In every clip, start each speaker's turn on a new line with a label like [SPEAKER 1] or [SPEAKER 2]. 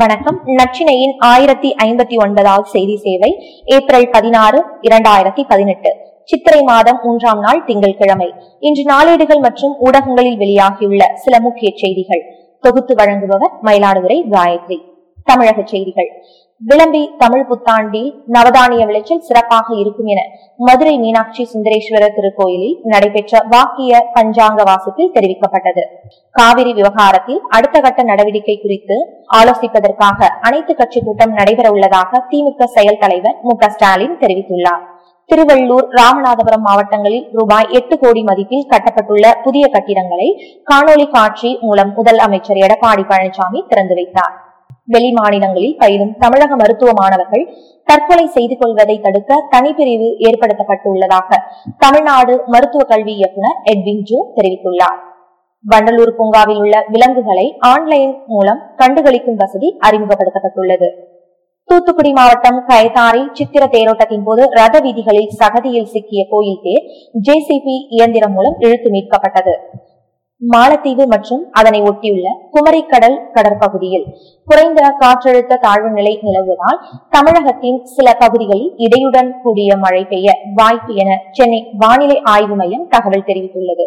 [SPEAKER 1] வணக்கம். நச்சினையின் ஆயிரத்தி ஐம்பத்தி ஒன்பதாவது செய்தி சேவை ஏப்ரல் பதினாறு இரண்டாயிரத்தி பதினெட்டு. சித்திரை மாதம் மூன்றாம் நாள் திங்கட்கிழமை இன்று நாளேடுகள் மற்றும் ஊடகங்களில் வெளியாகியுள்ள சில முக்கிய செய்திகள். தொகுத்து வழங்குபவர் மயிலாடுதுறை காயத்ரி தமிழக செய்திகள். விளம்பி தமிழ் புத்தாண்டில் நவதானிய விளைச்சல் சிறப்பாக இருக்கும் என மதுரை மீனாட்சி சுந்தரேஸ்வரர் திருக்கோயிலில் நடைபெற்ற வாக்கிய பஞ்சாங்க வாசத்தில் தெரிவிக்கப்பட்டது. காவிரி விவகாரத்தில் அடுத்த கட்ட நடவடிக்கை குறித்து ஆலோசிப்பதற்காக அனைத்து கட்சி கூட்டம் நடைபெற உள்ளதாக திமுக செயல் தலைவர் மு ஸ்டாலின் தெரிவித்துள்ளார். திருவள்ளூர் ராமநாதபுரம் மாவட்டங்களில் ரூபாய் எட்டு கோடி மதிப்பில் கட்டப்பட்டுள்ள புதிய கட்டிடங்களை காணொலி காட்சி மூலம் முதல் அமைச்சர் எடப்பாடி பழனிசாமி திறந்து வைத்தார். வெளி மாநிலங்களில் பயிலும் தமிழக மருத்துவ மாணவர்கள் தற்கொலை செய்து கொள்வதை தடுக்க தனிப்பிரிவு ஏற்படுத்தப்பட்டுள்ளதாக தமிழ்நாடு மருத்துவ கல்வி இயக்குநர் எட்வின் ஜூ தெரிவித்துள்ளார். வண்டலூர் பூங்காவில் உள்ள விலங்குகளை ஆன்லைன் மூலம் கண்டுகளிக்கும் வசதி அறிமுகப்படுத்தப்பட்டுள்ளது. தூத்துக்குடி மாவட்டம் கயத்தாரி சித்திர தேரோட்டத்தின் போது ரத வீதிகளில் சகதியில் சிக்கிய கோயில் தேர் ஜேசிபி இயந்திரம் மூலம் இழுத்து மீட்கப்பட்டது. மாலத்தீவு மற்றும் அதனை ஒட்டியுள்ள குமரிக்கடல் கடற்பகுதியில் குறைந்த காற்றழுத்த தாழ்வு நிலை நிலவுவதால் தமிழகத்தின் சில பகுதிகளில் இடையுடன் கூடிய மழை பெய்ய வாய்ப்பு என சென்னை வானிலை ஆய்வு மையம் தகவல் தெரிவித்துள்ளது.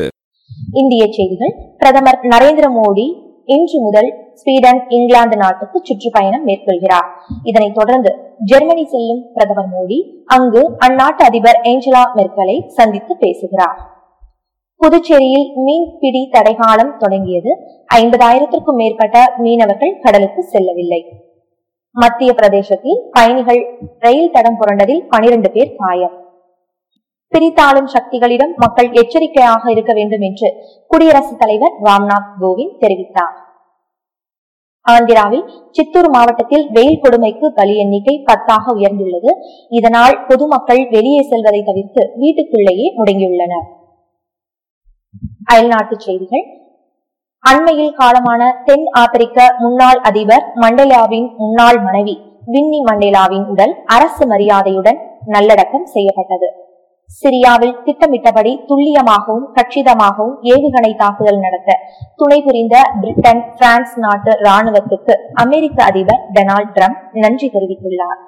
[SPEAKER 1] இந்திய செய்திகள். பிரதமர் நரேந்திர மோடி இன்று முதல் ஸ்வீடன் இங்கிலாந்து நாட்டுக்கு சுற்றுப்பயணம் மேற்கொள்கிறார். இதனைத் தொடர்ந்து ஜெர்மனி செல்லும் பிரதமர் மோடி அங்கு அந்நாட்டு அதிபர் ஏஞ்சலா மெர்கலை சந்தித்து பேசுகிறார். புதுச்சேரியில் மீன்பிடி தடைகாலம் தொடங்கியது. ஐம்பதாயிரத்திற்கும் மேற்பட்ட மீனவர்கள் கடலுக்கு செல்லவில்லை. மத்திய பிரதேசத்தில் பயணிகள் ரயில் தடம் புரண்டதில் பனிரெண்டு பேர் காயம். பிரித்தாளும் சக்திகளிடம் மக்கள் எச்சரிக்கையாக இருக்க வேண்டும் என்று குடியரசுத் தலைவர் ராம்நாத் கோவிந்த் தெரிவித்தார். ஆந்திராவில் சித்தூர் மாவட்டத்தில் வெயில் கொடுமைக்கு பலி எண்ணிக்கை பத்தாக உயர்ந்துள்ளது. இதனால் பொதுமக்கள் வெளியே செல்வதை தவிர்த்து வீட்டுக்குள்ளேயே முடங்கியுள்ளனர். அயல்நாட்டு செய்திகள். அண்மையில் காலமான தென் ஆப்பிரிக்க முன்னாள் அதிபர் மண்டேலாவின் முன்னாள் மனைவி வின்னி மண்டேலாவின் உடல் அரசு மரியாதையுடன் நல்லடக்கம் செய்யப்பட்டது. சிரியாவில் திட்டமிட்டபடி துல்லியமாகவும் கச்சிதமாகவும் ஏவுகணை தாக்குதல் நடத்த துணை புரிந்த பிரிட்டன் பிரான்ஸ் நாட்டு ராணுவத்துக்கு அமெரிக்க அதிபர் டொனால்ட் ட்ரம்ப் நன்றி தெரிவித்துள்ளார்.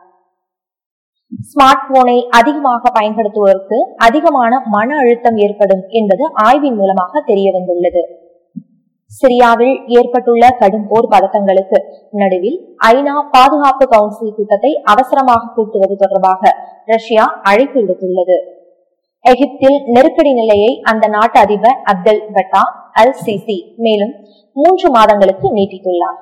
[SPEAKER 1] ஸ்மார்ட் போனை அதிகமாக பயன்படுத்துவோருக்கு அதிகமான மன அழுத்தம் ஏற்படும் என்பது ஆய்வின் மூலமாக தெரிய வந்துள்ளது சிரியாவில் ஏற்பட்டுள்ள கடும் போர் பதட்டங்களுக்கு நடுவில் ஐநா பாதுகாப்பு கவுன்சில் கூட்டத்தை அவசரமாக கூட்டுவது தொடர்பாக ரஷ்யா அழைப்பு விடுத்துள்ளது. எகிப்தில் நெருக்கடி நிலையை அந்த நாட்டு அதிபர் அப்தல் பட்டா அல் சிசி மேலும் மூன்று மாதங்களுக்கு நீட்டித்துள்ளார்.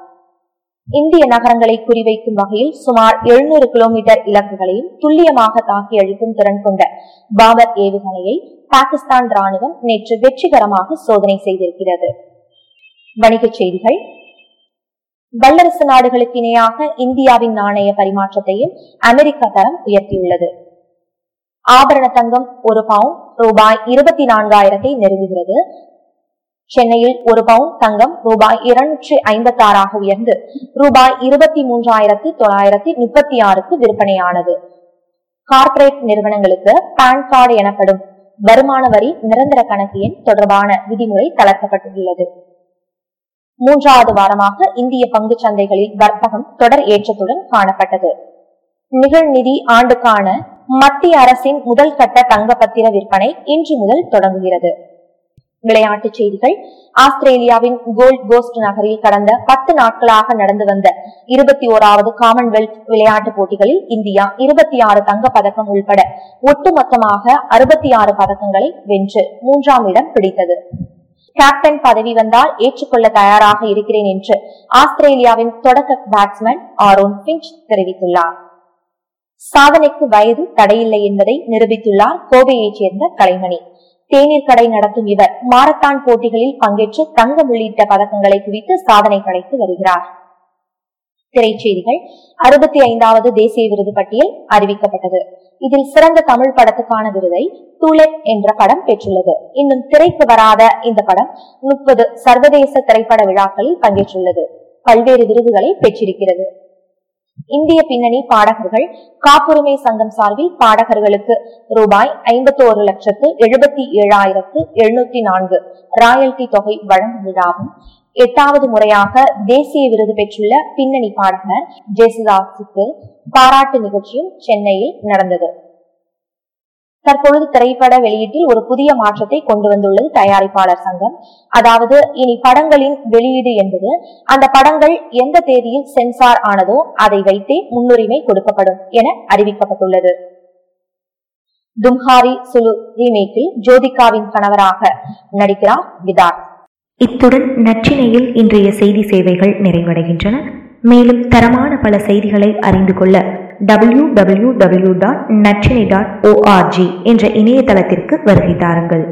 [SPEAKER 1] இந்திய நகரங்களை குறிவைக்கும் வகையில் சுமார் எழுநூறு கிலோமீட்டர் இலக்குகளையும் துல்லியமாக தாக்கி அழிக்கும் திறன் கொண்ட பாபர் ஏவுகணையை பாகிஸ்தான் ராணுவம் நேற்று வெற்றிகரமாக சோதனை செய்திருக்கிறது. வணிகச் செய்திகள். வல்லரசு நாடுகளுக்கு இணையாக இந்தியாவின் நாணய பரிமாற்றத்தையும் அமெரிக்கா தரம் உயர்த்தியுள்ளது. ஆபரண தங்கம் ஒரு பவுன் ரூபாய் இருபத்தி நான்காயிரத்தை நெருங்குகிறது. சென்னையில் ஒரு பவுன் தங்கம் ரூபாய் இருநூற்றி ஐம்பத்தி ஆறாக உயர்ந்து ரூபாய் இருபத்தி மூன்றாயிரத்தி தொள்ளாயிரத்தி முப்பத்தி ஆறுக்கு விற்பனையானது. கார்ப்பரேட் நிறுவனங்களுக்கு பான் கார்டு எனப்படும் வருமான வரி நிரந்தர கணக்கு எண் தொடர்பான விதிமுறை தளர்த்தப்பட்டுள்ளது. மூன்றாவது வாரமாக இந்திய பங்கு சந்தைகளில் வர்த்தகம் தொடர் ஏற்றத்துடன் காணப்பட்டது. நிகழ்நிதி ஆண்டுக்கான மத்திய அரசின் முதல் கட்ட தங்க பத்திர விற்பனை இன்று முதல் தொடங்குகிறது. விளையாட்டுச் செய்திகள். ஆஸ்திரேலியாவின் கோல்ட் கோஸ்ட் நகரில் கடந்த பத்து நாட்களாக நடந்து வந்த இருபத்தி ஓராவது காமன்வெல்த் விளையாட்டுப் போட்டிகளில் இந்தியா இருபத்தி ஆறு தங்கப்பதக்கம் உள்பட ஒட்டுமொத்தமாக அறுபத்தி ஆறு பதக்கங்களை வென்று மூன்றாம் இடம் பிடித்தது. கேப்டன் பதவி வந்தால் ஏற்றுக்கொள்ள தயாராக இருக்கிறேன் என்று ஆஸ்திரேலியாவின் தொடக்க பேட்ஸ்மேன் ஆரோன் பிஞ்ச் தெரிவித்துள்ளார். சாதனைக்கு வயது தடையில்லை என்பதை நிரூபித்துள்ளார் கோவையைச் சேர்ந்த கலைமணி. தேநீர் கடை நடத்தும் இவர் மாரத்தான் போட்டிகளில் பங்கேற்று தங்கம் உள்ளிட்ட பதக்கங்களை குவித்து சாதனை படைத்து வருகிறார். திரைச்செய்திகள் அறுபத்தி ஐந்தாவது தேசிய விருது பட்டியல் அறிவிக்கப்பட்டது. இதில் சிறந்த தமிழ் படத்துக்கான விருதை டூலெட் என்ற படம் பெற்றுள்ளது. இன்னும் திரைக்கு வராத இந்த படம் முப்பது சர்வதேச திரைப்பட விழாக்களில் பங்கேற்றுள்ளது. பல்வேறு விருதுகளை பெற்றிருக்கிறது. இந்திய பின்னணி பாடகர்கள் காப்புரிமை சங்கம் சார்பில் பாடகர்களுக்கு ரூபாய் ஐம்பத்தோரு லட்சத்து எழுபத்தி ஏழாயிரத்து எழுநூத்தி நான்கு ராயல்டி தொகை வழங்கும் விழாவும் எட்டாவது முறையாக தேசிய விருது பெற்றுள்ள பின்னணி பாடகர் ஜெயசுதாஸுக்கு பாராட்டு நிகழ்ச்சியும் சென்னையில் நடந்தது. தற்பொழுது திரைப்பட வெளியீட்டில் ஒரு புதிய மாற்றத்தை கொண்டு வந்துள்ளது தயாரிப்பாளர் சங்கம். அதாவது இனி படங்களின் வெளியீடு என்பது அந்த படங்கள் எந்த தேதியில் சென்சார் ஆனதோ அதை வைத்தே முன்னுரிமை கொடுக்கப்படும் என அறிவிக்கப்பட்டுள்ளது. தும்ஹாரி சுலு ரீமேக்கில் ஜோதிகாவின் கணவராக நடிக்கிறார் விதார்.
[SPEAKER 2] இத்துடன் நற்றினையில் இன்றைய செய்தி சேவைகள் நிறைவடைகின்றன. மேலும் தரமான பல செய்திகளை அறிந்து கொள்ள W W W dot Natrinai dot ORG என்ற இணையதளத்திற்கு வருகை தாருங்கள்.